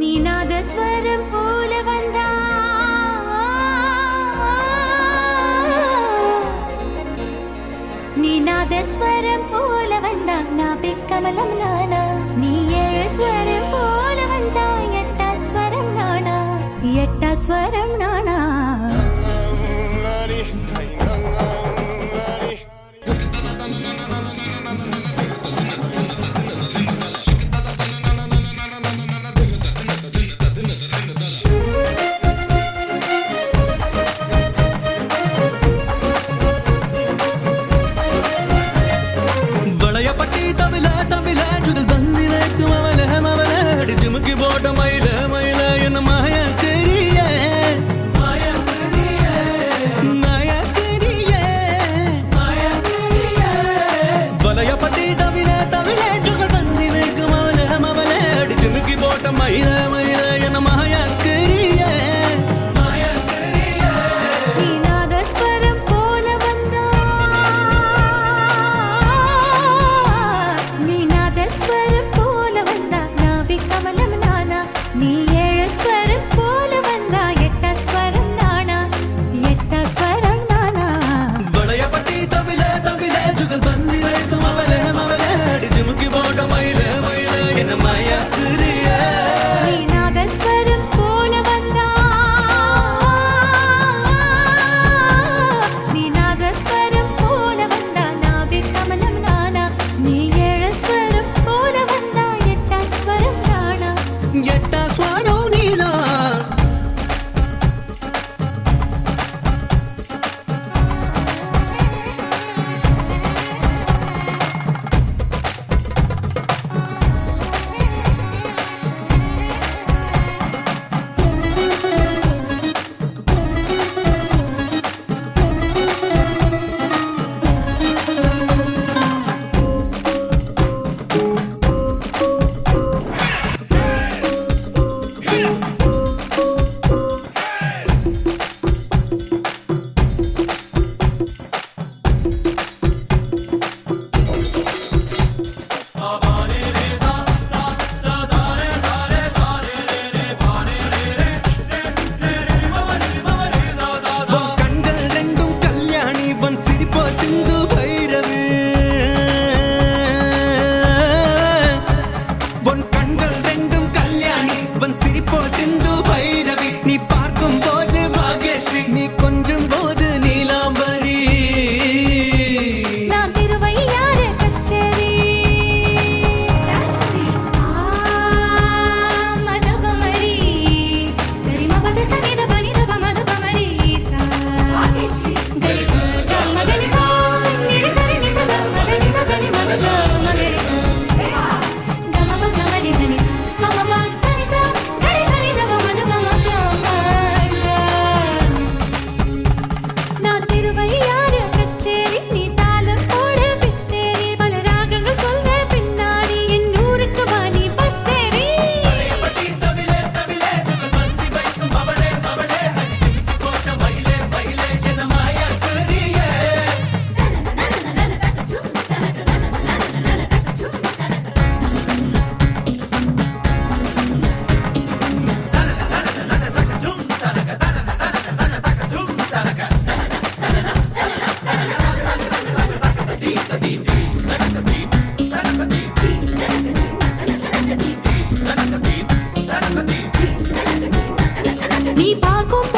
நிநாதஸ்வரம் போல வந்தா. நிநாதஸ்வரம் போல வந்தா. நாபி கமலம் நானா. நீ ஏழு ஸ்வரம் போல வந்தா. எட்டா ஸ்வரம் நானா. எட்டா நானா. bailemos. I algo.